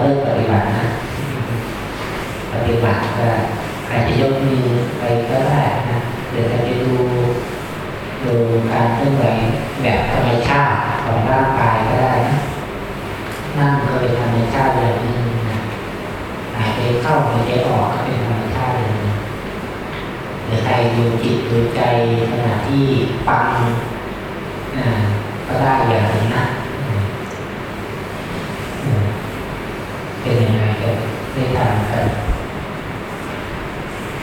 เริ่มปฏิบัตินะปฏิบัติก็อาจจะยกมือไปก็ได้นะหรืออาจจะดูดูการเคลื่อนไหวแบบธรรมชาติของร่างกายก็ได้นะนั่งก็เป็นธรรมชาติอย่างหนึงนะหายใจเข้าหายใจออกก็เป็นธรรมชาติอย่างหนึงหรือใครดูจิตดูใจขณะที่ฟังอ่าก็ได้อย่างหนึงนะ เป็นยังไงกันได้ทำกัน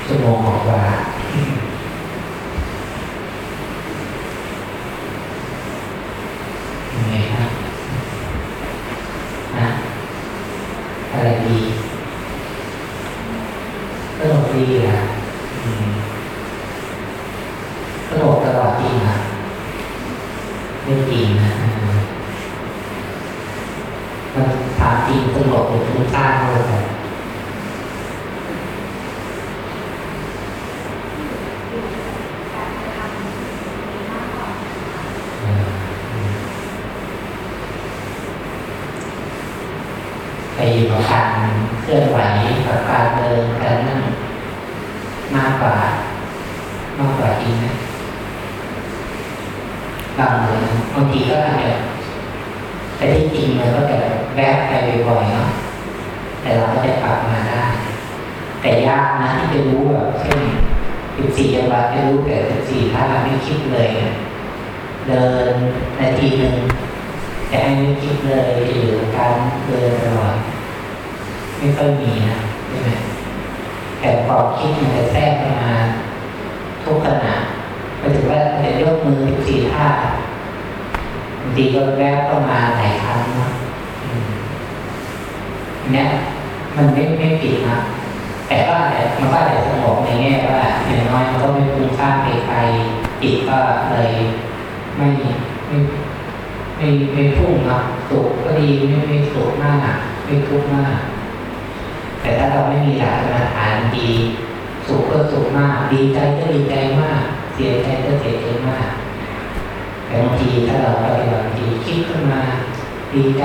ชั่วโมงกว่ายังไงครับนะอะไรดีสนุกดีนะอืมสนุกตลอดจริงนะ ไม่จริงนะอืม มันถามจริงสงบหรือฟุ้งซ่านมากกว่าไปอยู่กับการเคลื่อนไหวกับการเดินการนั่งมากกว่ามากกว่าจริงนะบางเรื่องบางทีก็อาจจะ แต่ที่จริงมันก็จะ แวบไปบ่อยๆเนาะแต่เราก็จะปรับมาได้ แต่ยากนะที่จะรู้แบบเช่นสิบสี่จังหวะจะรู้แต่สิบสี่ท่าเราไม่คิดเลยนะเดินนาทีหนึ่งแต่ให้ไม่คิดเลยจะอยู่การเดินตลอดไม่ค่อยมีนะใช่ไหมแต่ความคิดมันจะแทรกเข้ามาทุกขณะไปถึงว่าจะยกมือสิบสี่ท่าบางทีก็แวบเข้ามาหลายครั้งเนาะ เนี้ยมันไม่ไม่ผิดนะแต่ก็อาจจะมันก็อาจจะสงบในแง่ว่าอย่างน้อยมันก็ไม่ฟุ้งซ่าไปไกลจิตก็เลยไม่ไม่ไม่ไม่พุ่งนะสุขก็ดีไม่ไม่สุขมากไม่ทุกข์มาก แต่ถ้าเราไม่มีหลักมาฐานดีสุขก็สุขมาก ดีใจก็ดีใจมาก เสียใจก็เสียใจมาก แต่บางทีถ้าเราปฏิบัติบางทีคิดขึ้นมา ดีใจ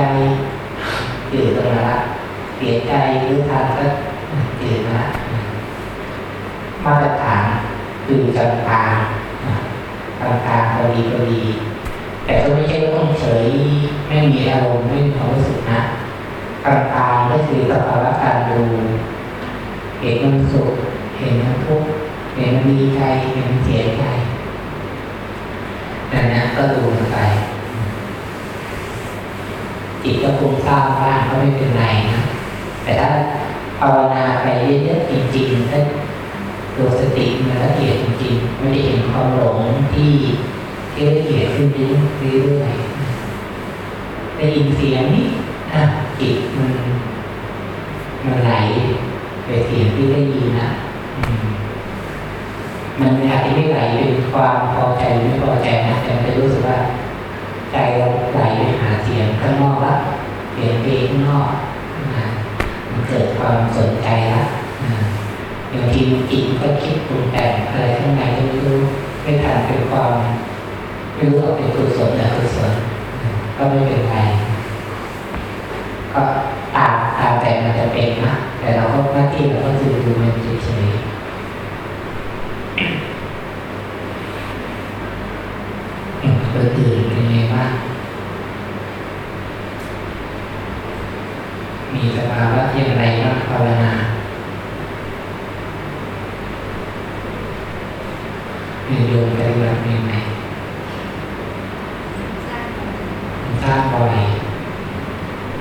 ตื่นขึ้นมาละ เสียใจหรือทานก็ตื่นมาละมาตรฐานคือกลางกลางกลางกลางพอดีพอดี แต่ก็ไม่ใช่ว่าต้องเฉยไม่มีอารมณ์ไม่มีความรู้สึกนะกลางกลางก็คือสภาวะการดูเห็นมันสุขเห็นมันทุกข์เห็นมันดีใจเห็นมันเสียใจดังนั้นก็ดูมันไปจิตก็ฟุ้งซ่านบ้างก็ไม่เป็นไรนะ แต่ถ้าภาวนาไปเยอะๆจริงๆถ้าตัวสติมันละเอียดจริงๆไม่ได้เห็นความหลงที่ที่ละเอียดขึ้นเรื่อยๆได้ยินเสียงนี้อะจิตมันมันไหลไปเสียงที่ได้ยินนะมันอาจจะไม่ไหลเป็นความพอใจหรือไม่พอใจนะแต่มันจะรู้สึกว่าใจเราไหลไปหาเสียงข้างนอกละเสียงเพลงข้างนอก เกิดความสนใจละบางทีจิตก็คิดปรุงแต่งอะไรข้างในไม่รู้ไม่ทันเป็นความไม่รู้ว่าเป็นกุศลหรืออกุศลก็ไม่เป็นไรก็ตามตามแต่มันจะเป็นนะแต่เราก็หน้าที่เราก็คือดูมันเฉยๆออตื่นเป็นไงบ้าง มีสภาวะอย่างไรบ้างภาวนาเป็นโยมปฏิบัติยังไงทราบบ่อย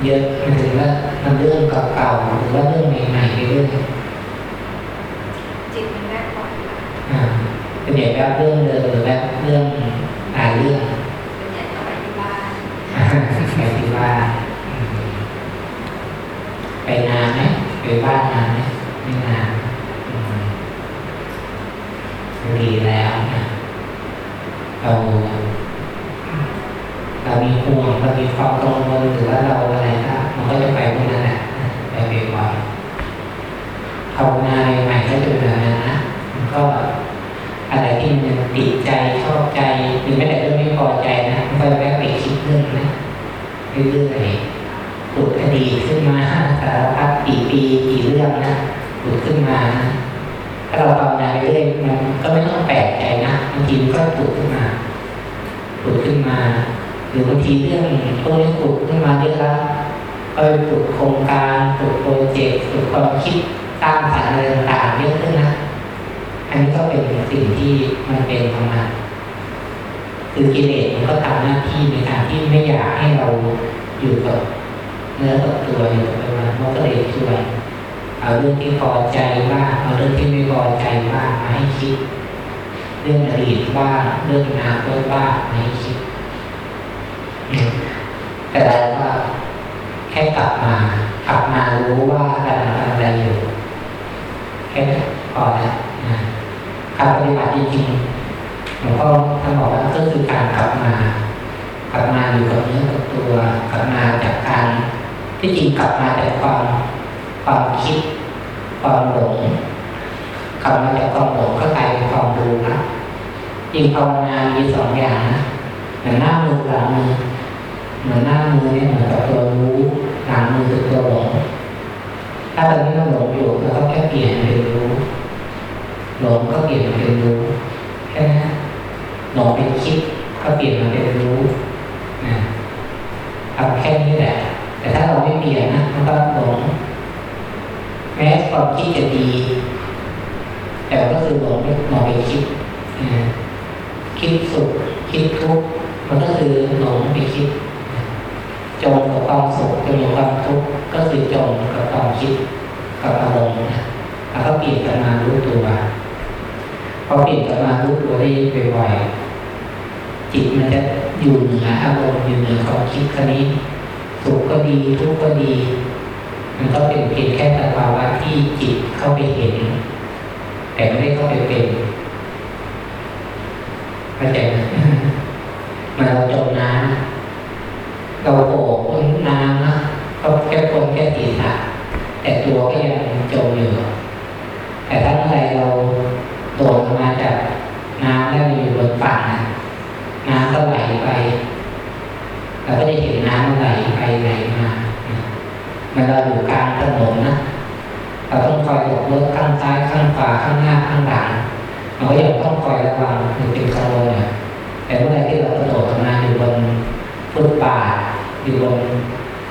เยอะหมายถึงว่ามันเรื่องเก่าๆหรือว่าเรื่องใหม่ๆเรื่อย จิตมันแรกก่อนค่ะ อ่าเป็นอย่างแบบเรื่องเดิมหรือแบบเรื่องหลายเรื่อง เป็นอย่างต่อไปที่บ้าน ไปที่บ้านอืมไปนานไหมไปบ้านนานไหมไม่นานอืมดีแล้วนะเราเรามีห่วงเรามีความกังวลหรือว่าเราอะไรก็มันก็จะไปพวกนั้นแหละไปบ่อยๆภาวนาใหม่ๆก็จะเป็นแบบนั้นนะมันก็ อะไรที่มันยังติดใจชอบใจหรือแม้แต่เรื่องไม่พอใจนะมัน ก็แวะไปคิดเรื่องนะเรื่อยๆขุดคดีขึ้นมาสารพัดกี่ปีกี่เรื่องนะขุดขึ้นมาถ้าเราภาวนาไปเรื่อยมันก็ไม่ต้องแปลกใจนะบางทีมันก็ขุดขึ้นมาขุดขึ้นมา หรือบางทีเรื่องพวกนี้ขุดขึ้นมาเยอะแล้วก็ไปขุดโครงการขุดโปรเจกต์ขุดความคิดสร้างสรรค์อะไรต่างๆเยอะขึ้นนะอันนี้ก็เป็นสิ่งที่มันเป็นของมัน คือกิเลสมันก็ทำหน้าที่ในการที่ไม่อยากให้เราอยู่กับเนื้อกับตัวอยู่กับมันมันก็เลยช่วยเอาเรื่องที่พอใจบ้างเอาเรื่องที่ไม่พอใจบ้างมาให้คิด เรื่องอดีตบ้างเรื่องอนาคตบ้างมาให้คิดอืมแต่เราก็แค่กลับมากลับมารู้ว่ากำลังทำอะไรอยู่แค่นั้นพอแล้วนะการปฏิบัติจริงๆ หลวงพ่อท่านบอกว่าก็คือการกลับมา กลับมาอยู่กับเนื้อกับตัวกลับมาจากการที่จริงกลับมาจากความความคิดความหลงกลับมาจากความหลงก็กลายเป็นความรู้นะจริงภาวนามีสองอย่างนะเหมือนหน้ามือหลังมือเหมือนหน้ามือเนี่ยเหมือนกับตัวรู้หลังมือคือตัวหลงถ้าตอนนี้เราหลงอยู่เราก็แค่เปลี่ยนเป็นรู้หลงก็เปลี่ยนเป็นรู้แค่นั้น หลงเป็นคิดก็เปลี่ยนมาเป็นรู้นะทำแค่นี้แหละ แต่ถ้าเราไม่เปลี่ยนนะมันก็หลงแม้ความคิดจะดี แต่ก็คือหลงไปหลงไปคิดนะคิดสุขคิดทุกข์มันก็คือหลงไปคิดจมกับความสุขจมกับความทุกข์ก็คือจมกับความคิดกับอารมณ์นะแล้วก็เปลี่ยนกลับมารู้ตัวพอเปลี่ยนกลับมารู้ตัวได้บ่อยๆ จิตมันจะอยู่เหนืออารมณ์อยู่เหนือความคิดคราวนี้สุขก็ดีทุกข์ก็ดี มันก็เป็นเพียงแค่สภาวะที่จิตเข้าไปเห็น แต่ไม่ได้เข้าไปเป็นเข้าใจไหมมันเราจมน้ำเราโอบพ้นน้ำนะก็แค่พ้นแค่ศีรษะแต่ตัวก็ยังจมอยู่แต่ถ้าเมื่อไรเราโดดออกมาจากน้ำแล้วอยู่บนฝั่ง น้ำก็ไหลไปเราก็จะเห็นน้ำมันไหลไปไหลมามันเราอยู่กลางถนนนะเราต้องคอยหลบรถข้างซ้ายข้างขวาข้างหน้าข้างหลังเราก็ยังต้องคอยระวังมันเป็นกังวลนะแต่เมื่อไรที่เรากระโดดออกมาอยู่บนฟุตบาทอยู่บน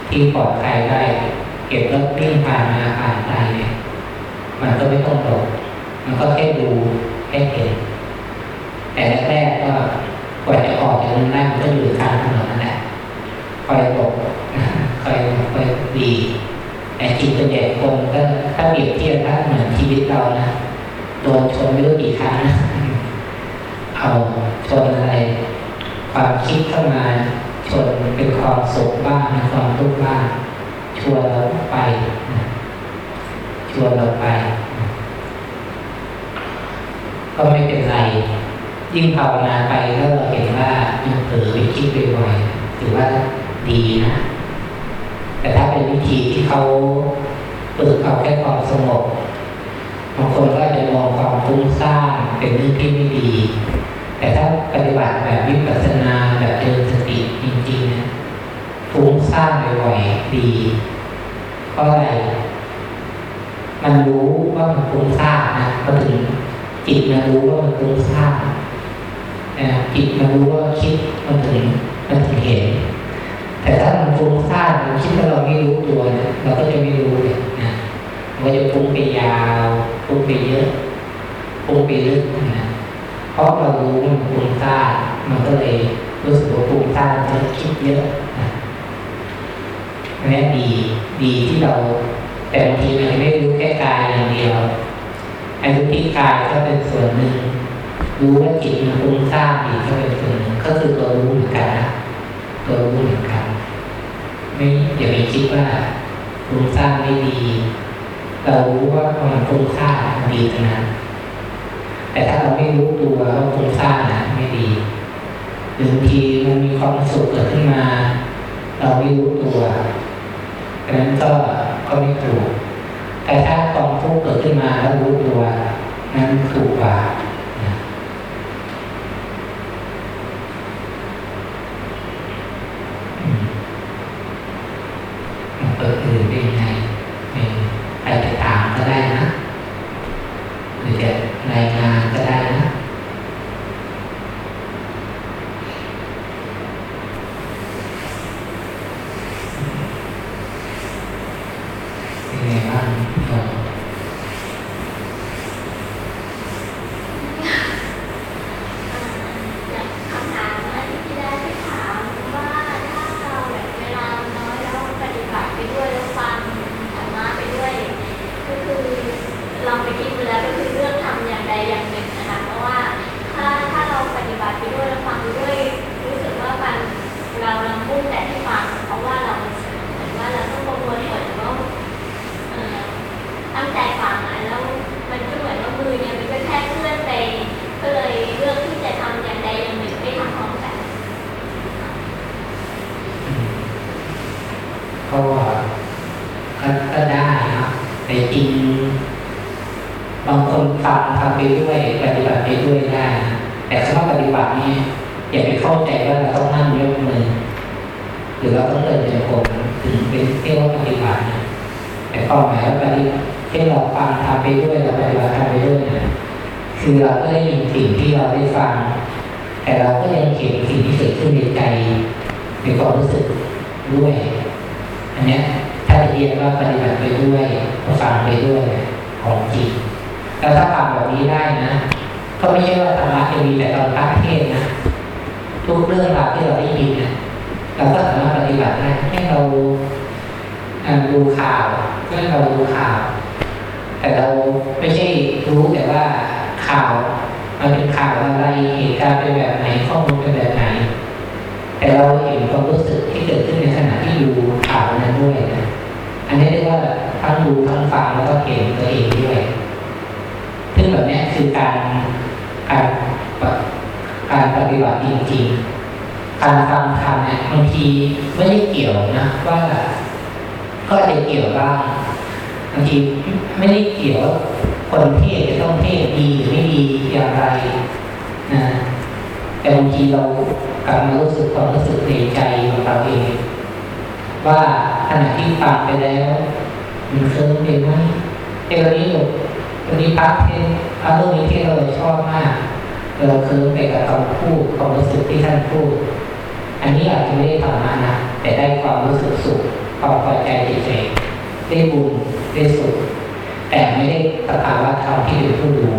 ที่ปลอดภัยได้เก็บรถวิ่งผ่านมาผ่านไปเนี่ยมันก็ไม่ต้องหลบมันก็แค่ดูแค่เห็นแต่แรกๆก็ กว่าจะออกจากนั้นได้มันก็อยู่กลางถนนนั่นแหละคอยหลบคอยคอยดีแต่จิตเป็นใหญ่คนก็ถ้าเปรียบเทียบถ้าเหมือนชีวิตเรานะโดนชนไม่รู้กี่ครั้งนะเอาชนอะไร ความคิดเข้ามาชนเป็นความสุขบ้างความทุกข์บ้างชวนเราไปชวนเราไป ก็ไม่เป็นไร ยิ่งภาวนาไปก็เราเห็นว่ามันเผลอไปคิดบ่อยถือว่าดีนะ แต่ถ้าเป็นวิธีที่เขาฝึกเอาแค่ความสงบบางคนก็จะมองความฟุ้งซ่านเป็นเรื่องที่ไม่ดี แต่ถ้าปฏิบัติแบบวิปัสสนาแบบเจริญสติจริงๆนะฟุ้งซ่านบ่อยๆดีเพราะอะไร มันรู้ว่ามันฟุ้งซ่านนะพอถึงจิตมันรู้ว่ามันฟุ้งซ่าน จิตมันรู้ว่าคิดมันถึงมันถึงเห็น แต่ถ้ามันฟุ้งซ่านมันคิดว่าเราไม่รู้ตัวเนี่ยเราก็จะไม่รู้เลยนะมันจะฟุ้งไปยาวฟุ้งไปเยอะฟุ้งไปลึกนะเพราะเรารู้มันฟุ้งซ่านมันก็เลยรู้สึกว่าฟุ้งซ่านมันคิดเยอะนะอันนี้ดีดีที่เราแต่บางทีมันไม่รู้แค่กายอย่างเดียวไอ้รู้ที่กายก็เป็นส่วนหนึ่ง รู้ว่าจิตมันฟุ้งซ่านอีกก็เป็นส่วนหนึ่งก็คือตัวรู้เหมือนกันนะตัวรู้เหมือนกัน ไม่อย่าไปคิดว่าฟุ้งซ่านไม่ดี เรารู้ว่ามันฟุ้งซ่านดีขนานั้นแต่ถ้าเราไม่รู้ตัวว่าฟุ้งซ่านนะไม่ดีหรือบางทีมันมีความสุขเกิดขึ้นมา เราไม่รู้ตัวดังนั้นก็ก็ไม่ถูกแต่ถ้าความทุกข์เกิดขึ้นมาแล้วรู้ตัวนั้นถูกกว่า ได้ยังไง ได้นะแต่จริงบางคนฟังทำไปด้วยปฏิบัติไปด้วยได้แต่สำหรัปฏิบัตินี่อย่าไปเข้าใจว่าเราต้องนั่งยกมือหรือเราต้องเดินจงกรมถึงเป็นเที่ยวปฏิบัติแต่ความหมายว่าปฏิที่เราฟังทำไปด้วยเราปฏิบัติทำไปด้วยนะคือเราก็ได้ยินสิ่งที่เราได้ฟัง แต่เราก็ยังเห็นสิ่งที่เกิดขึ้นในใจในความรู้สึกด้วย อันนี้ ถ้าเรียกว่าปฏิบัติไปด้วยฟังไปด้วยของจริงแล้วถ้าฟังแบบนี้ได้นะ ก็ไม่ใช่ว่าธรรมะจะมีแต่ตอนพระเทศนะทุกเรื่องราวที่เราได้ยินนะเราก็สามารถปฏิบัติได้ให้เราอ่าดูข่าวให้เราดูข่าว แต่เราไม่ใช่รู้แต่ว่าข่าวมันเป็นข่าวอะไรเหตุการณ์เป็นแบบไหนข้อมูลเป็นแบบไหน แต่เราเห็นความรู้สึกที่เกิดขึ้นในขณะที่ดูข่าวนั้นด้วยนะ อันนี้เรียกว่าทั้งดูทั้งฟังแล้วก็เห็นตัวเองด้วยซึ่งแบบนี้คือการการการปฏิบัติจริงๆ การฟังธรรมเนี่ยบางทีไม่ได้เกี่ยวนะว่าก็อาจจะเกี่ยวบ้างบางทีไม่ได้เกี่ยวคนเทศจะต้องเทศดีหรือไม่ดีอย่างไรนะแต่บางทีเรากลับมารู้สึกความรู้สึกในใจของเราเอง ว่าขณะที่ฟังไปแล้วมันเคลิ้มไปไหมเอวันนี้แบบวันนี้พักเทศพระเรื่องนี้ที่เราชอบมากเราเคลิ้มไปกับคำพูดความรู้สึกที่ท่านพูด อันนี้อาจจะไม่ได้ธรรมะนะแต่ได้ความรู้สึกสุขความพอใจเฉยๆได้บุญได้สุขแต่ไม่ได้สภาวะธรรมที่เป็นผู้รู้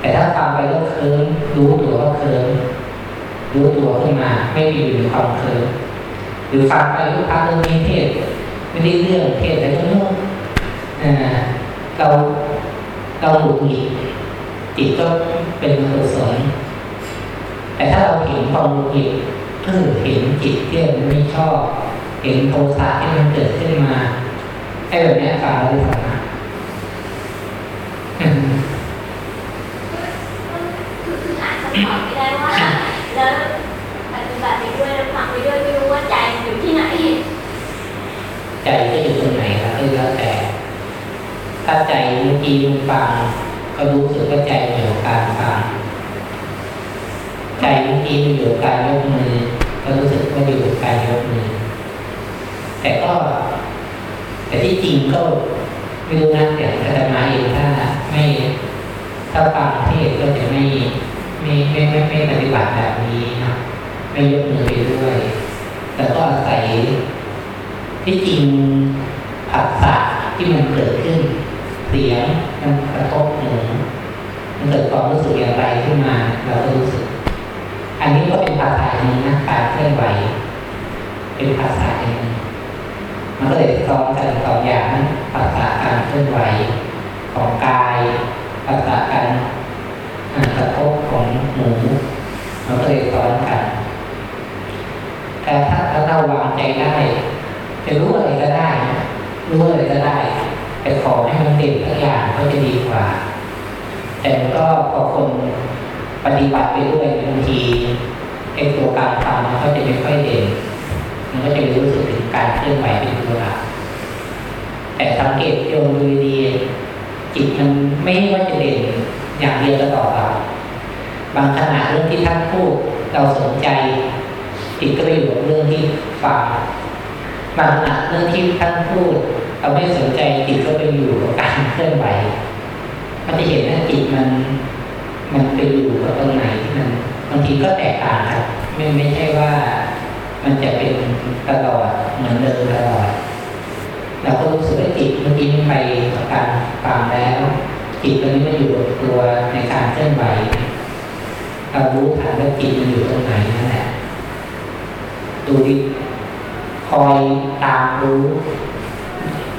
แต่ถ้าฟังไปแล้วเคลิ้มรู้ตัวว่าเคลิ้มรู้ตัวขึ้นมาไม่มีอยู่ในความเคลิ้ม หรือฟังไปลูกพักเรื่องนี้เทศไม่ได้เรื่องเทศแต่ก็เรื่องอ่าเราเราหงุดหงิดจิตก็เป็นอกุศลแต่ถ้าเราเห็นความหงุดหงิดเออเห็นจิตที่มันไม่ชอบ เห็นโทสะที่มันเกิดขึ้นมาไอ้แบบนี้ฟังแล้วได้สามคือคืออาจจะตอบไม่ได้ว่าแล้วปฏิบัติไปด้วยแล้วฟังไปด้วยไม่รู้ว่าใจมันอยู่ที่ไหน ใจก็อยู่ตรงไหนครับก็แล้วแต่ ถ้าใจเมื่อกี้มันฟังก็รู้สึกว่าใจมันอยู่การฟังใจเมื่อกี้มันอยู่การยกมือ ก็รู้สึกว่าอยู่การยกมือ แต่ก็ แต่ที่จริงก็ไม่รู้นะแต่อาตมาเองถ้าไม่ถ้าฟังเทศก็จะไม่ไม่ไม่ไม่ไม่ปฏิบัติแบบนี้นะไม่ยกมือไปด้วยแต่ก็อาศัย ที่จริงผัสสะที่มันเกิดขึ้น เสียงมันกระทบหนูมันเกิดความรู้สึกอย่างไรขึ้นมา เราก็รู้สึก อันนี้ก็เป็นภาษาหนึ่งนะการเคลื่อนไหว เป็นภาษาหนึ่งมันก็เลยซ้อนกันสองอย่างนั้นภาษาการเคลื่อนไหวของกายภาษาการกระทบของหมูมันก็เลยซ้อนกันแต่ถ้าเราวางใจได้ จะรู้อะไรก็ได้นะรู้อะไรก็ได้ แต่ขอให้มันเด่นทุกอย่างก็จะดีกว่า แต่ก็พอคนปฏิบัติไปด้วยบางทีไอ้ตัวการทำมันก็จะไม่ค่อยเด่นมันก็จะรู้สึกถึงการเคลื่อนไหวเป็นตัวหลักแต่สังเกตโยมดูดีจิตมันไม่ว่าจะเด่นอย่างเดียวตลอดหรอกบางขณะเรื่องที่ท่านพูดเราสนใจจิตก็ไปอยู่กับเรื่องที่ฟัง บางขณะเรื่องที่ท่านพูดเราไม่สนใจจิตก็ไปอยู่กับการเคลื่อนไหวมันจะเห็นว่าจิตมัน มันไปอยู่กับตรงไหนที่มันบางทีก็แตกต่างกันไม่ไม่ใช่ว่ามันจะเป็นตลอดเหมือนเดิมตลอดเราก็รู้สึกว่าจิตเมื่อกี้มันไปกับการฟังแล้ว จิตตอนนี้มันอยู่กับตัวในการเคลื่อนไหวเรารู้ทันว่าจิตมันอยู่ตรงไหนนั่นแหละดูดิ คอยตามรู้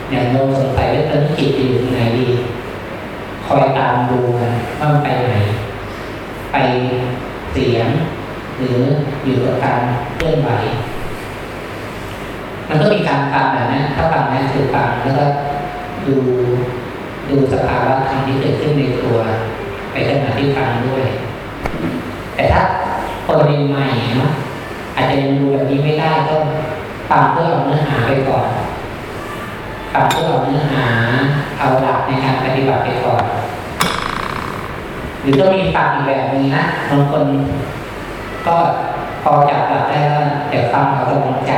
อย่างเราสงสัยว่าตอนนี้จิตอยู่ตรงไหนดี คอยตามดูมันว่ามันไปไหน ไปเสียง หรืออยู่กับการเคลื่อนไหวมันก็มีการฟังแบบนั้นถ้าฟังนั้นคือฟังแล้วก็ดูดูสภาวะธรรมที่เกิดขึ้นในตัว ไปขณะที่ฟังด้วย แต่ถ้าคนใหม่เนาะอาจจะยังดูแบบนี้ไม่ได้ก็ ฟังเพื่อเอาเนื้อหาไปก่อนฟังเพื่อเอาเนื้อหา เอาหลักในการปฏิบัติไปก่อน หรือก็มีฟังอีกแบบนึงนะบางคนก็พอจับหลักได้แล้วแต่ฟังเอากำลังใจ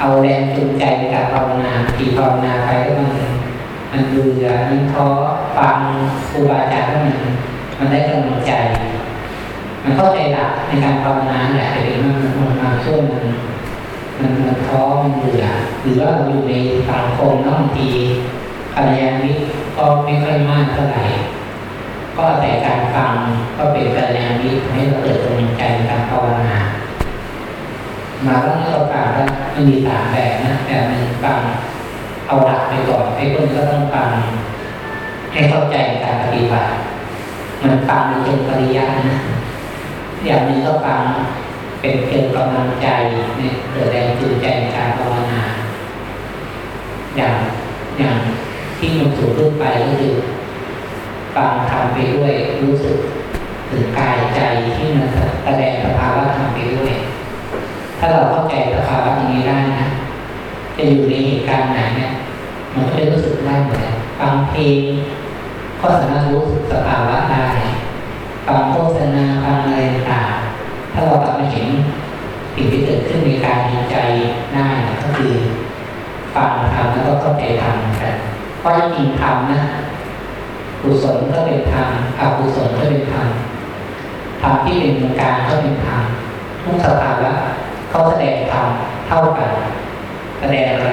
เอาแรงจูงใจในการภาวนาทีภาวนาไปแล้วมันมันเบื่อมันท้อฟังครูบาอาจารย์แล้วมันมันได้กำลังใจ มันเข้าใจหลักในการภาวนาแหละแต่เดี๋ยวมันมันมาช่วงมัน มันมันท้อมันเบื่อหรือว่าเราอยู่ในสังคมแล้วบางทีกัลยาณมิตรก็ไม่ค่อยมากเท่าไหร่ก็แต่การฟังก็เป็นกัลยาณมิตรทำให้เราเกิดกำลังใจในการภาวนามาแล้วเราฟังแล้วมันมีสามแบบนะแบบหนึ่งฟังเอาหลักไปก่อนไอ้คนก็ต้องฟังให้เข้าใจการปฏิบัติมันฟังในเชิงปริยัตินะอย่างหนึ่งก็ฟัง เป็นเกินกำลังใจเนี่ยเกิดแรงจูงใจในการภาวนา อย่างอย่างที่มันสูงขึ้นไปก็คือฟังทำไปด้วยรู้สึกถึงกายใจที่มันแสดงสภาวะธรรมไปด้วย ถ้าเราเข้าใจสภาวะอย่างนี้ได้นะจะอยู่ในเหตุการณ์ไหนเนี่ยมันก็จะรู้สึกได้หมือนกันฟังเพลงก็สามารถรู้สึกสภาวะได้ฟังโฆษณาฟังอะไรต่าง ถ้าเรากลับมาเห็นสิ่งที่เกิดขึ้นในการหายใจได้ก็คือฟังทำแล้วก็เข้าใจทำกันเพราะจริงๆทำนะกุศลก็เป็นธรรมอกุศลก็เป็นธรรมธรรมที่เป็นกางก็เป็นธรรมทุกสภาวะเขาแสดงธรรมเท่ากัน แสดงอะไร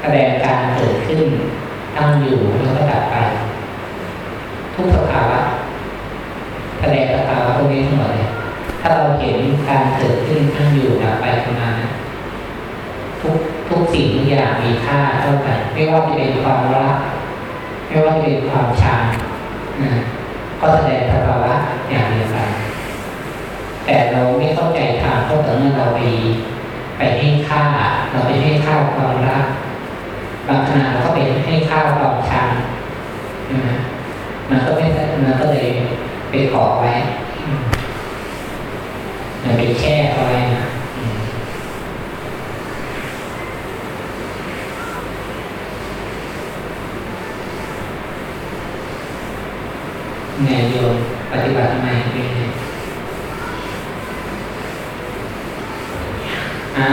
แสดงการเกิดขึ้นตั้งอยู่แล้วก็ดับไป ทุกสภาวะแสดงสภาวะพวกนี้ทั้งหมดเลย ถ้าเราเห็นการเกิดขึ้นตั้งอยู่ดับไปประมานั้นทุกทุกสิ่งทุกอย่างมีค่าเท่ากัน ไม่ว่าจะเป็นความรัก ไม่ว่าจะเป็นความชังนะก็แสดงสภาวะอย่างเดียวกันแต่เราไม่เข้าใจทางเพราะตอนนั้นเราไปไปให้ค่า เราไปให้ค่าความรักบางขณะเราก็ไปให้ค่าความชังนะมันก็ไม่มันก็เลยไปเกาะไว้ อืมมันไปแช่อาไว้นะอืมโยมปฏิบัติทำไมเป็นไงอะ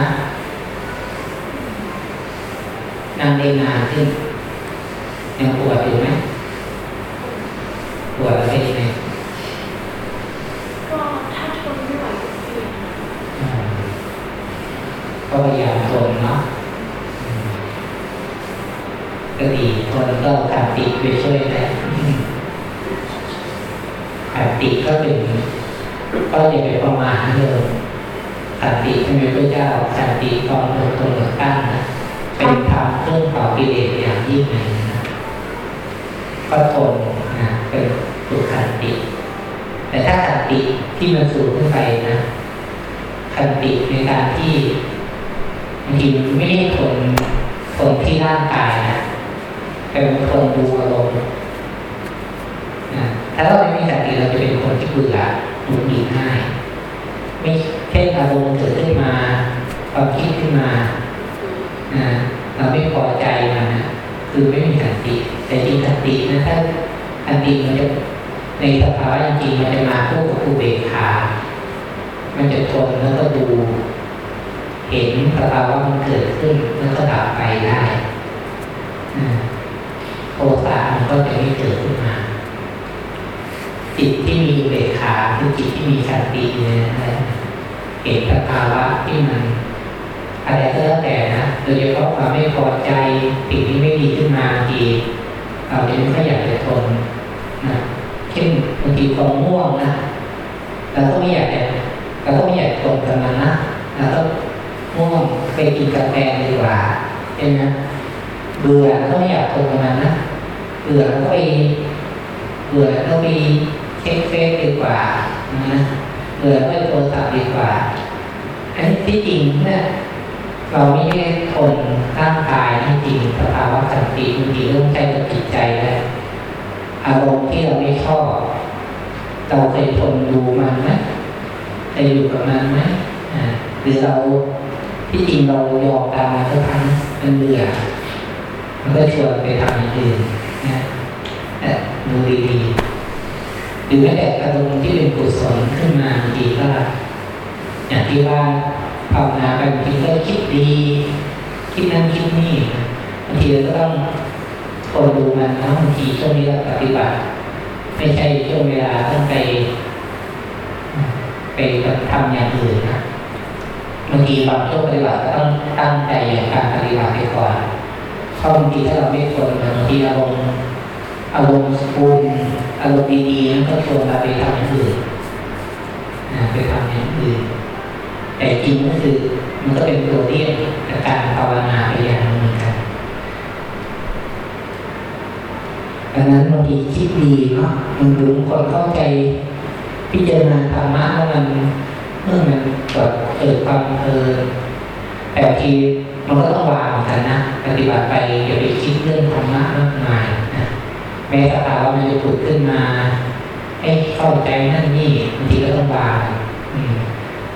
นั่งได้นานขึ้นยังปวดอยู่ไหมปวดแล้วเป็นยังไง ก็ถ้าทนไม่ไหวก็เปลี่ยน อืมก็พยายามทนเนาะอืมก็ดีทนก็ขันติไปช่วยได้อืมขันติก็เป็น ก็อย่าไปประมาทเลยขันติที่มีพระเจ้าขันติตอนตนตนตั้งนะเป็นธรรมเครื่องเผากิเลสอย่างยิ่งเลยนะก็ทนนะเป็นสุขขันติ แต่ถ้าขันติที่มันสูงขึ้นไปนะคันติในการที่บางทีไม่ได้ทนทนที่ร่างกายนะแต่มันทนดูอารมณ์นะถ้าเราไม่มีสติเราจะเป็นคนที่เบื่อ หงุดหงิดง่าย ไม่เช่นอารมณ์เกิดขึ้นมาความคิดขึ้นมานะเราไม่พอใจมันนะคือไม่มีสติแต่จริงสตินะถ้าสติมันจะในสภาวะจริงมันจะมาคู่กับอุเบกขา มันจะทนแล้วก็ดู เห็นสภาวะมันเกิดขึ้นแล้วก็ดับไปได้อ่าโทสะมันก็จะไม่เกิดขึ้นมา จิตที่มีอุเบกขาคือจิตที่มีสติเนี่ยนะเห็นสภาวะที่มันอะไรก็แล้วแต่นะโดยเฉพาะความไม่พอใจสิ่งที่ไม่ดีขึ้นมาทีเราจะไม่ค่อยอยากจะทนนะเช่นบางทีความง่วงนะเราก็ไม่อยากเราก็ไม่อยากตรงกันมันนะเราก็ง่วงไปกินกาแฟดีกว่าใช่ไหมเบื่อเราก็ไม่อยากตรงกันมันนะเบื่อเราก็ไปเบื่อเราก็ไป เช็คเฟซดีกว่านะเบื่อก็ไปโทรศัพท์ดีกว่า อันนี้ที่จริงเนี่ยเราไม่ได้ทนร่างกายที่จริงสภาวะสันติบางเริ่มใจกับจิตใจแล้วอารมณ์ที่เราไม่ชอบเราเคยทนดูมันไหมจะอยู่กับมันไหมอ่าหรือเราที่จริงเรายอมตามมันก็ทั้งมันเบื่อมันก็ชวนไปทำอย่างอื่นนะแต่ดูดีๆ หรือแม้แต่อารมณ์ที่เป็นกุศลขึ้นมาบางทีก็อย่างที่ว่าภาวนาไปบางทีก็คิดดี คิดนั่นคิดนี่บางทีเราก็ต้องทนดูมันนะบางทีช่วงนี้เราปฏิบัติ ไม่ใช่ช่วงเวลาต้องไป ไปทำอย่างอื่นนะบางทีบางช่วงปฏิบัติก็ต้องตั้งใจอย่างการปฏิบัติไปก่อนเพราะบางทีถ้าเราไม่ทนบางทีอารมณ์อารมณ์สกุล อารมณ์ดีๆก็ชวนเราไปทำอย่างอื่นนะไปทำอย่างอื่นแต่จริงก็คือมันก็เป็นตัวเลี่ยงกับการภาวนาไปอย่างนึ่งกันดังนั้นบางทีคิดดีเนาะมันถึงคนเข้าใจพิจารณาธรรมะแล้วมันเมื่อมันเกิดเกิดความเพลินแต่บางทีมันก็ต้องวางเหมือนกันนะปฏิบัติไปอย่าไปคิดเรื่องธรรมะมากมาย แม้สภาวะมันจะผุดขึ้นมาให้เข้าใจนั่นนี่บางทีก็ต้องวาง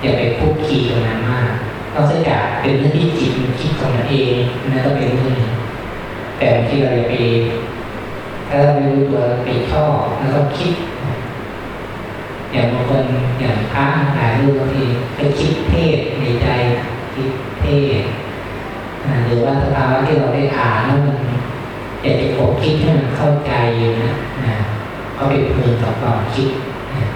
อย่าไปพูดขี่กับมันมากนอกจากเป็นเรื่องที่จิตมันคิดของมันเองนั่นก็เป็นเรื่องหนึ่งแต่บางทีเราอย่าไปถ้าเราไม่รู้ตัวไปชอบแล้วก็คิด อย่างบางคนอย่างพระหลายรูปบางทีก็คิดเทศในใจคิดเทศหรือว่าสภาวะที่เราได้อ่านแล้วมัน อยากจะกบคิดให้มันเข้าใจนะนะก็ไปเพลินกับความคิดนะ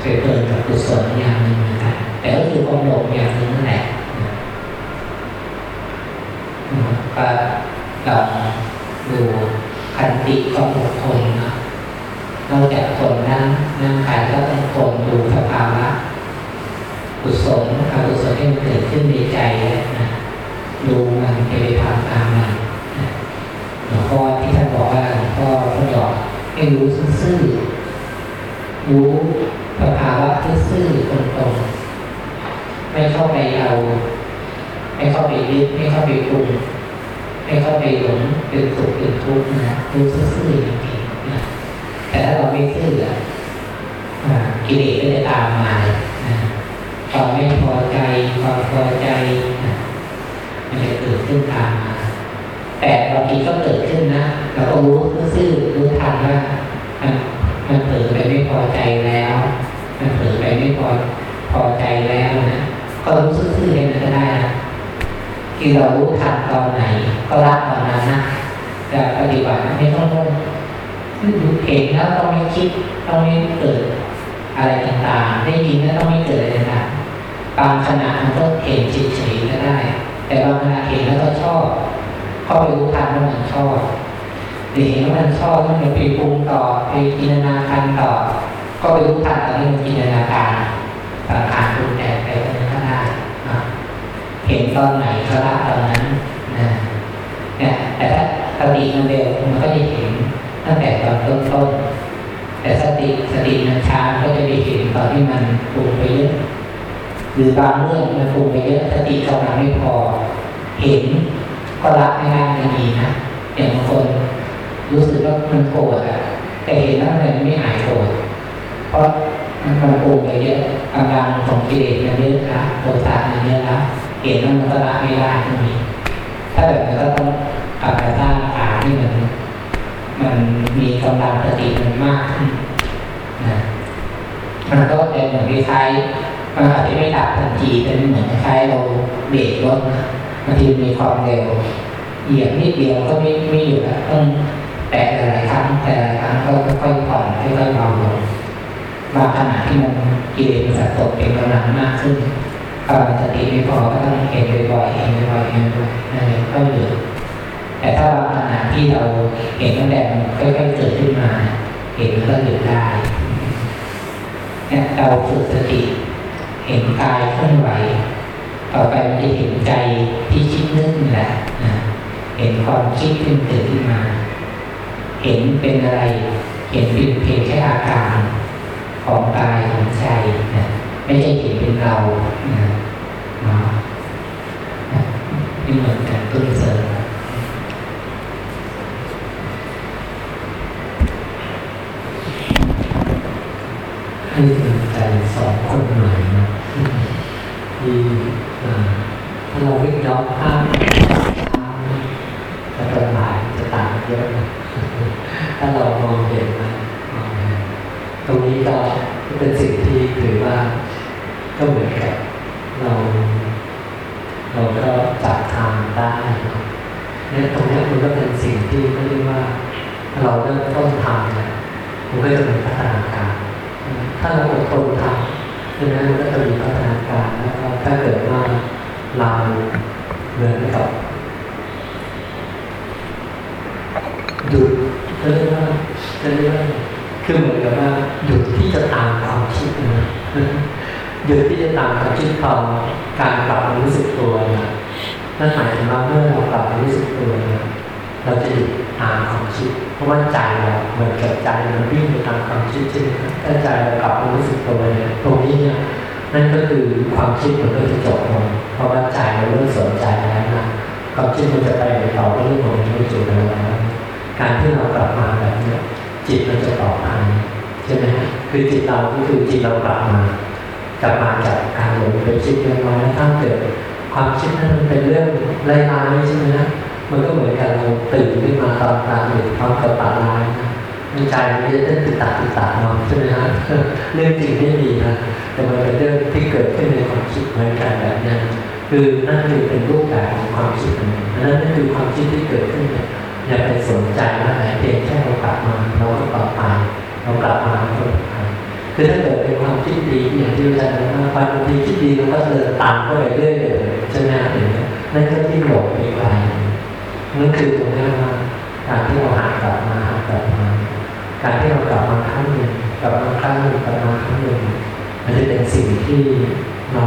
ไปเพลินกับกุศลอย่างหนึ่งเหมือนกันแต่ก็คือความหลงอย่างหนึ่งนั่นแหละนะอืมก็ลองดูคันติความอดทนเนาะนอกจากทนนั่งนั่งกายก็ต้องทนดูสภาวะกุศลอกุศลที่มันเกิดขึ้นในใจนะดูมันไปทำตามมัน หลวงพ่อที่ท่านบอกว่าหลวงพ่อท่านบอกให้รู้ซื่อๆรู้สภาวะซื่อๆตรงๆไม่เข้าไปเอา ไม่เข้าไปยึดไม่เข้าไปปรุงไม่เข้าไปหลงเป็นสุขเป็นทุกข์นะรู้ซื่อๆจริงๆนะแต่ถ้าเราไม่ซื่ออะกิเลสก็จะตามมานะความไม่พอใจความพอใจมันจะเกิดขึ้นตาม แต่บางทีก็เกิดขึ้นนะเราก็รู้ซื่อๆรู้ทันว่ามันมันเผลอไปไม่พอใจแล้วมันเผลอไปไม่พอพอใจแล้วนะก็รู้ซื่อๆให้มันก็ได้นะที่เรารู้ทันตอนไหน ก็รับตอนนั้นนะแต่ปฏิบัติไม่ต้องต้องเห็นแล้วต้องไม่คิดต้องไม่เกิดอะไรต่างๆ ได้ยินแล้วต้องไม่เกิดอะไรต่างๆบางขณะมันก็เห็นเฉยๆก็ได้ แต่บางขณะเห็นแล้วก็ชอบ เข้าไปรู้ทันว่ามันชอบหรือเห็นว่ามันชอบแล้วมันไปปรุงต่อไปจินตนาการต่อ ก็ไปรู้ทันตอนที่มันจินตนาการสังขารปรุงแต่งไปตรงนั้นก็ได้เห็นตอนไหนก็ละตอนนั้นนะเนี่ยแต่ถ้าสติมันเร็วมันก็จะเห็นตั้งแต่ตอนต้นต้นๆแต่สติสติมันช้าก็จะไปเห็นตอนที่มันปรุงไปเยอะหรือบางเรื่องมันปรุงไปเยอะสติกำลังไม่พอ เห็น ก็รับไม่ได้ไม่ดีนะอย่างบางคนรู้สึกว่ามันโกรธอะแต่เห็นแล้วมันไม่หายโกรธเพราะมันมันปรุงไปเยอะกำลังของกิเลสมันเยอะละโทสะมันเยอะละเห็นแล้วมันก็ละไม่ได้ตรงนี้ถ้าแบบนั้นก็ต้องกลับมาสร้างฐานที่มันมันมีกำลังสติมันมากขึ้นนะมันก็เป็นเหมือนคล้ายมันอาจจะไม่ดับทันทีแต่มันเหมือนคล้ายเราเบรกรถนะ บางทีมีความเร็วเหยียบนิดเดียวก็ไม่ไม่อยู่แล้วต้องแตะหลายครั้งแต่หลายครั้งก็ค่อยๆผ่อนค่อยๆเบาลงบางขณะที่มันกิเลสมันสะสมเป็นกำลังมากขึ้นกำลังสติไม่พอก็ต้องเห็นบ่อยๆเห็นบ่อยๆเห็นบ่อยๆนั่นเองก็หยุดแต่ถ้าบางขณะที่เราเห็นตั้งแต่มันค่อยๆเกิดขึ้นมา เห็นก็หยุดได้เนี่ยเราฝึกสติ เห็นกายเคลื่อนไหว ต่อไปมันจะเห็นใจที่คิดนึกนี่แหละนะเห็นความคิดที่มันเกิดขึ้นมา เห็นเป็นอะไร เห็นเป็นเพียงแค่อาการของกายของใจนะไม่ใช่เห็นเป็นเรานะนาะนะไม่เหมือนกันตุ้นเสริมให้เป็นใจสองคนใหม่นะที่ ถ้าเราวิ่งย้อนภาพจะเป็นหลายจะต่างเยอะนะถ้าเรามองเห็นนะมองเห็นตรงนี้ก็เป็นสิ่งที่ถือว่าก็เหมือนกับเรา เราก็จับทางได้เนี่ยตรงนี้มันก็เป็นสิ่งที่ไม่ได้ว่า เราเริ่มต้นทำเนี่ยมันก็จะมีพัฒนาการ ถ้าเราอดทนทำ ใช่ไหมมันก็จะมีพัฒนาการแล้วก็ถ้าเกิดว่าเราเหมือนกับหยุดก็เรียกว่าจะเรียกว่าคือเหมือนกับว่าหยุดที่จะตามความคิดนะหยุดที่จะตามความคิดขอการกลับมารู้สึกตัวนะนั่นหมายถึงว่าเมื่อเรากลับมารู้สึกตัวนี่ยเราจะหยุด ตามความคิด เพราะว่าใจเราเหมือนกับใจมันวิ่งไปตามความคิดใช่ไหมครับถ้าใจเรากลับมารู้สึกตัวเนี่ยตรงนี้เนี่ยนั่นก็คือความคิดมันก็จะจบลงเพราะว่าใจเราเริ่มสนใจแล้วนะความคิดมันจะไปต่อก็เรื่องของมันไม่จบแล้วการที่เรากลับมาแบบเนี้ยจิตมันจะปลอดภัยใช่ไหมฮะคือจิตเราก็คือจิตเรากลับมากลับมาจากการหลงไปคิดเรื่องน้อยแล้วถ้าเกิดความคิดนั้นมันเป็นเรื่องไร้ายๆใช่ไหมฮะมันก็เหมือนกับเราตื่น ขึ้นมาตอนกลางดึกพร้อมกับปาร้ายนะในใจมันจะเต้นติดตัดติดตัดเนาะใช่ไหมฮะเรื่องจริงไม่มีนะแต่มันเป็นเรื่องที่เกิดขึ้นในความคิดเหมือนกันแบบนี้คือนั่นคือเป็นรูปแบบของความคิดนั้นนั่นคือความคิดที่เกิดขึ้นเนี่ยอย่าไปสนใจว่าไหนเพียงแค่เรากลับมาเราก็ปลอดภัยเรากลับมาเราก็ปลอดภัยคือถ้าเกิดเป็นความคิดดีอย่างที่อาจารย์บอกว่าบางทีคิดดีเราก็เดินตามเข้าไปเรื่อยเลยใช่ไหมฮะอย่างเงี้ยนั่นก็ที่หลงไปไกลนั่นคือตรงนี้ว่า การที่เราหักกลับมาหักกลับมาการที่เรากลับมาครั้งหนึ่งกลับมาครั้งหนึ่งกลับมาครั้งหนึ่งมันจะเป็นสิ่งที่เรา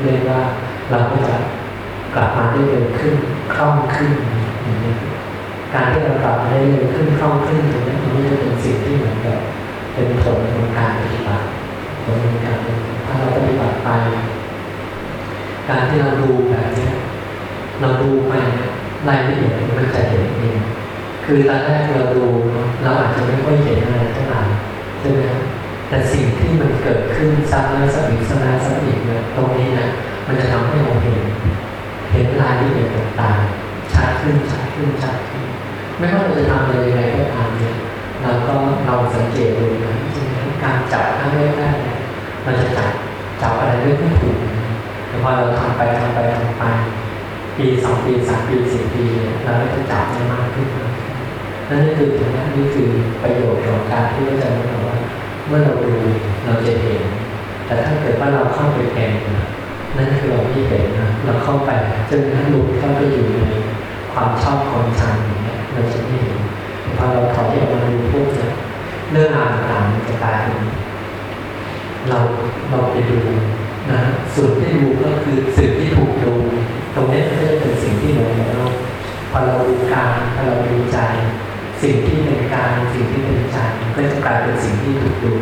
เรียกว่าเราก็จะกลับมาได้เร็วขึ้นคล่องขึ้นอย่างนี้การที่เรากลับมาได้เร็วขึ้นคล่องขึ้นตรงนี้ตรงนี้จะเป็นสิ่งที่เหมือนกับเป็นผลของการปฏิบัติผลของการปฏิบัติถ้าเราปฏิบัติไป การที่เราดูแบบนี้เราดูไปเนี่ย รายละเอียดมันจะเห็นเองคือตอนแรกเราดูเราอาจจะไม่ค่อยเห็นอะไรเท่าไหร่ใช่ไหมครับแต่สิ่งที่มันเกิดขึ้นซ้ำแล้วซ้ำอีกซ้ำแล้วซ้ำอีกเนี่ยตรงนี้นะมันจะทำให้เราเห็น เห็นรายละเอียดต่างๆชัดขึ้นชัดขึ้นชัดขึ้นไม่ว่าเราจะทำอะไรยังไงก็ตามเนี่ยเราก็เราสังเกตดูนะใช่ไหมการจับครั้งแรกๆเลยเราจะจับจับอะไรไม่ค่อยถูกนะแต่พอเราทำไปทำไปทำไป ปีสองปีสามปีสี่ปีเนี่ยเราก็จะจับได้มากขึ้นนั่นก็คือตรงนี้นี่คือประโยชน์ของการที่อาจารย์บอกว่าเมื่อเราดูเราจะเห็น แต่ถ้าเกิดว่าเราเข้าไปแทนนะนั่นคือเราไม่เห็นนะเราเข้าไปจนนั้นหลุดเข้าไปอยู่ในความชอบความชังอย่างเงี้ยเราจะไม่เห็นแต่พอเราถอยออกมาดูพวกเนี่ยเรื่องราวต่างๆมันจะกลายเป็นเราเราไปดูนะส่วนที่ดูก็คือสิ่งที่ถูกดู ตรงนี้ก็จะเป็นสิ่งที่เหมือนกับเราพอเราดูกายพอเราดูใจ สิ่งที่เป็นกายสิ่งที่เป็นใจก็จะกลายเป็นสิ่งที่ถูกดู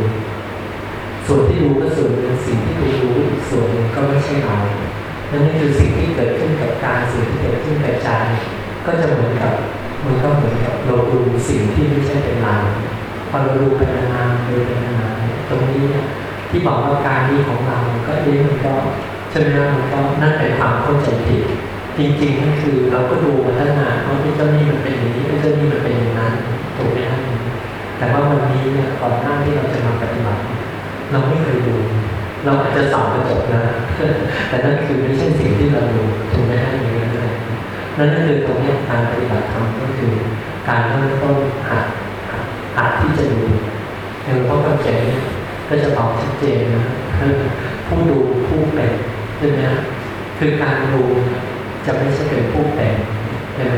ส่วนที่ดูก็ส่วนหนึ่งสิ่งที่ถูกดูอีกส่วนหนึ่งก็ไม่ใช่เรานั่นคือสิ่งที่เกิดขึ้นกับกายสิ่งที่เกิดขึ้นกับใจก็จะเหมือนกับมันก็เหมือนกับเราดูสิ่งที่ไม่ใช่เป็นเราพอเราดูเป็นนานดูเป็นนานตรงนี้เนี่ยที่บอกว่ากายนี้ของเรา ก็เอ๊ะมันก็ ใช่ไหมครับมันก็นั่นเป็นความเข้าใจผิดจริงๆนั่นคือเราก็ดูมาตั้งนานว่าเจ้านี่มันเป็นอย่างนี้ไอ้เจ้านี่มันเป็นอย่างนั้นถูกไหมครับแต่ว่าวันนี้เนี่ยก่อนหน้าที่เราจะมาปฏิบัติ เราไม่เคยดู เราอาจจะส่องกระจกนะ แต่นั่นคือไม่ใช่สิ่งที่เราดูถูกไหมฮะอย่างนั้นเลยนั่นก็คือตรงนี้การปฏิบัติธรรมก็คือ การเริ่มต้นหัดหัดที่จะดูอย่างหลวงพ่อคำเขียนเนี่ยก็จะตอบชัดเจนนะผู้ดูผู้เป็น ช่ไหมคือการดูจะไม่ใช่เป็นผู้เป็นใช่ไหม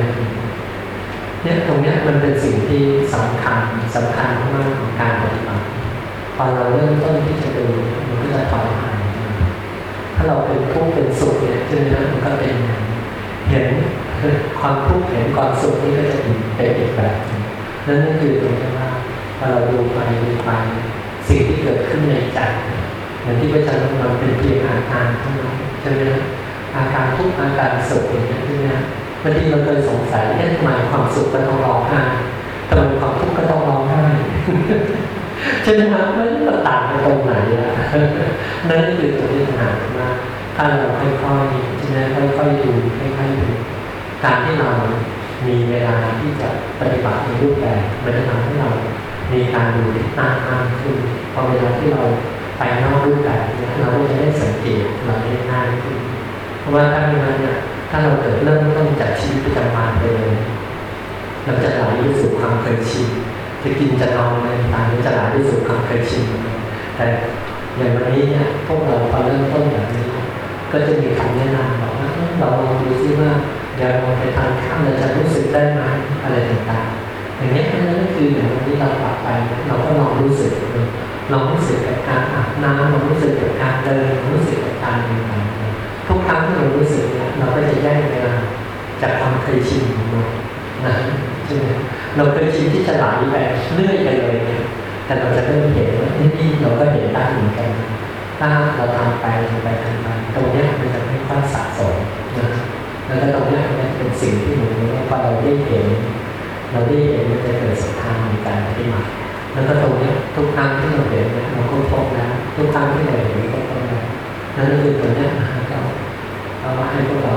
เนี่ยตรงเนี้ยมันเป็นสิ่งที่สำคัญสำคัญมากของการปฏิบัติพอเราเริ่มต้นที่จะดูมันก็จะถอยห่างถ้าเราเป็นทุกข์เป็นสุขเนี่ยใช่ไหมมันก็เป็นอย่างนั้นเห็นความทุกข์เห็นความสุขนี่ก็จะเป็นอีกแบบหนึ่งนั่นก็คือตรงที่ว่าพอเราดูไปดูไปสิ่งที่เกิดขึ้นในใจ อย่างที่พระอาจารย์บอกมันเป็นเพียงอาการเท่านั้นใช่ไหมอาการทุกอาการสุขอย่างนี้ใช่ไหมบางทีเราเคยสงสัยเอ๊ะทำไมความสุขก็ต้องร้องไห้ทำไมความทุกข์ก็ต้องร้องไห้ใช่ไหมครับไม่มันต่างกันตรงไหนอะนั่นคือตัวที่หามว่าถ้าเราค่อยๆใช่ไหมค่อยๆดูค่อยๆดูการที่เรามีเวลาที่จะปฏิบัติในรูปแบบมันจะทำให้เรามีการดูที่ตั้งมากขึ้นพอเวลาที่เรา ไปนอกรูปแบบเนี่ยเราก็จะได้สังเกตเราได้ง่ายขึ้นเพราะว่าถ้าไม่งั้นเนี่ยถ้าเราเกิดเริ่มต้นจากชีวิตประจำวันไปเลยเราจะไหลไปสู่ความเคยชินจะกินจะนอนอะไรต่างๆจะไหลไปสู่ความเคยชินแต่อย่างวันนี้เนี่ยพวกเราพอเริ่มต้นแบบนี้ ก็จะมีคำแนะนำบอกว่าเราลองดูซิว่าเดี๋ยวเราไปทานข้าวเราจะรู้สึกได้ไหมอะไรต่างๆอย่างนี้นั่นก็คืออย่างวันนี้เราปรับไปเราก็ลองรู้สึกดู ลองรู้สึกกับการอาบน้ำลองรู้สึกกับการเดินลองรู้สึกกับการเดินไปทุกครั้งที่เรารู้สึกเนี่ยเราก็จะแยกเวลาจากความเคยชินของเรานะใช่ไหมเราเคยชินที่จะไหลไปเรื่อยไปเลยเนี่ยแต่เราจะเริ่มเห็นว่านี่เราก็เห็นได้เหมือนกันถ้าเราทำไปทำไปทำไปตรงนี้มันจะไม่ค่อยสะสมนะแล้วก็ตรงนี้มันเป็นสิ่งที่หนูรู้ว่าพอเราได้เห็น เราได้เห็นมันจะเกิดศรัทธาในการปฏิบัติ แล้วก็ตรงนี้ทุกครั้งที่เราเห็นเนี่ยเราก็พบแล้วทุกครั้งที่เราเห็นก็พบแล้วนั่นคือตัวเนี้ยนะก็เอามาให้พวกเรา